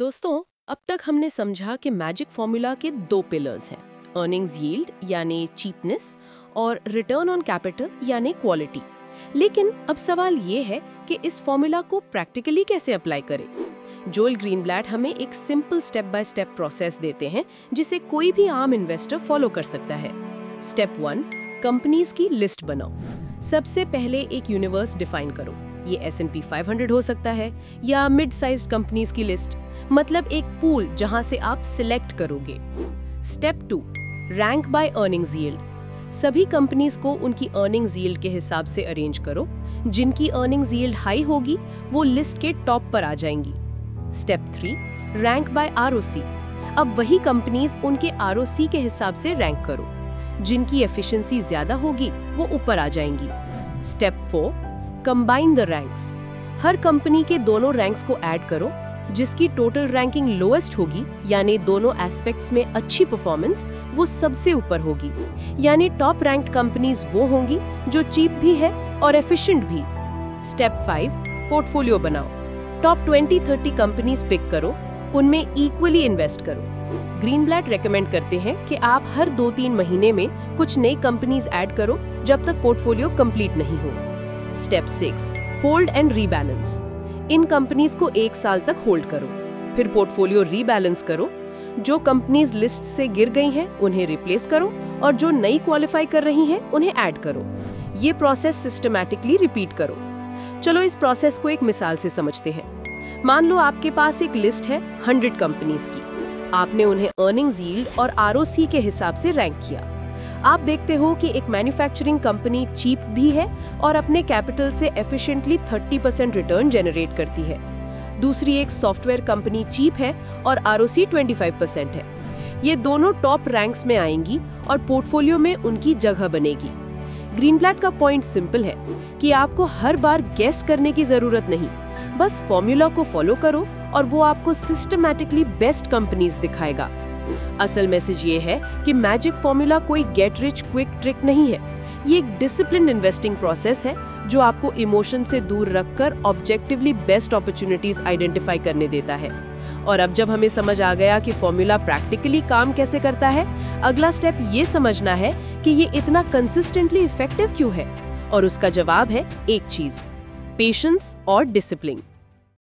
दोस्तों, अब तक हमने समझा कि मैजिक फॉर्मूला के दो पिलर्स हैं अर्निंग्स यील्ड यानी चीपनेस और रिटर्न ऑन कैपिटल यानी क्वालिटी लेकिन अब सवाल ये है कि इस फॉर्मूला को प्रैक्टिकली कैसे अप्लाई करें? जोल ग्रीनब्लैट हमें एक simple step by step process देते हैं, जिसे कोई भी आम इन्वेस्टर फॉलो कर सकता है. स्टेप वन कंपनीज़ की लिस्ट बनाओ. सबसे पहले एक यूनिवर्स डिफाइन करो. ये एस एन पी फाइव हो सकता है या मिड साइज़ कंपनीज़ की लिस्ट मतलब एक पूल जहाँ से आप सिलेक्ट करोगे। Step two rank by earnings yield सभी कंपनीज़ को उनकी अर्निंग्स यील्ड के हिसाब से अरेंज करो। जिनकी अर्निंग्स यील्ड हाई होगी, वो लिस्ट के टॉप पर आ जाएँगी। Step three rank by R अब वही कंपनीज़ उनके आर के हिसाब से रैंक करो। जिनकी एफिशिएंसी ज़्यादा होगी, वो ऊपर आ जाएँगी। Step four combine the ranks her company के दोनों रैंक्स को ऐड करो, जिसकी टोटल रैंकिंग लोएस्ट होगी, यानी दोनों एस्पेक्ट्स में अच्छी परफॉर्मेंस वो सबसे ऊपर होगी। यानी टॉप रैंक्ड कंपनीज़ वो होंगी जो चीप भी है और एफिशिएंट भी। स्टेप फाइव पोर्टफोलियो बनाओ। टॉप 20-30 कंपनीज़ पिक करो, उनमें इक्वली इन्वेस्ट करो। ग्रीन ब्लैट रेकमेंड करते हैं कि आप हर दो तीन महीने में कुछ नई कंपनीज़ ऐड करो, जब तक पोर्टफोलियो कंप्लीट नहीं हो। Step six hold and rebalance in companies को एक साल तक होल्ड करो। फिर पोर्टफोलियो रीबैलेंस करो। जो कंपनीज़ लिस्ट से गिर गई हैं, उन्हें रिप्लेस करो और जो नई क्वालिफाई कर रही हैं, उन्हें ऐड करो। ये प्रोसेस सिस्टमैटिकली रिपीट करो। चलो इस प्रोसेस को एक मिसाल से समझते हैं। मान लो आपके पास एक लिस्ट है हंड्रेड कंपनीज़ की। आपने उन्हें अर्निंग्स यील्ड और आर के हिसाब से रैंक किया। आप देखते हो कि एक मैन्युफैक्चरिंग कंपनी चीप भी है और अपने कैपिटल से एफिशिएंटली 30 परसेंट रिटर्न जनरेट करती है। दूसरी एक सॉफ्टवेयर कंपनी चीप है और आर परसेंट है। ये दोनों टॉप रैंक्स में आएँगी और पोर्टफोलियो में उनकी जगह बनेगी। ग्रीन प्लैट का पॉइंट सिंपल है कि आपको हर बार गेस्ट करने की ज़रूरत नहीं। बस फॉर्मूला को फॉलो करो और वो आपको सिस्टमैटिकली बेस्ट कंपनीज़ दिखाएगा। असल मैसेज ये है कि मैजिक फॉर्मूला कोई गेट रिच क्विक ट्रिक नहीं है। ये एक डिसिप्लिन इन्वेस्टिंग प्रोसेस है जो आपको इमोशन से दूर रखकर ऑब्जेक्टिवली बेस्ट अपॉर्चुनिटीज़ आइडेंटिफाई करने देता है। और अब जब हमें समझ आ गया कि फॉर्मूला प्रैक्टिकली काम कैसे करता है, अगला स्टेप ये समझना है कि ये इतना कंसिस्टेंटली इफ़ेक्टिव क्यों है? और उसका जवाब है एक चीज़ पेशेंस और डिसिप्लिन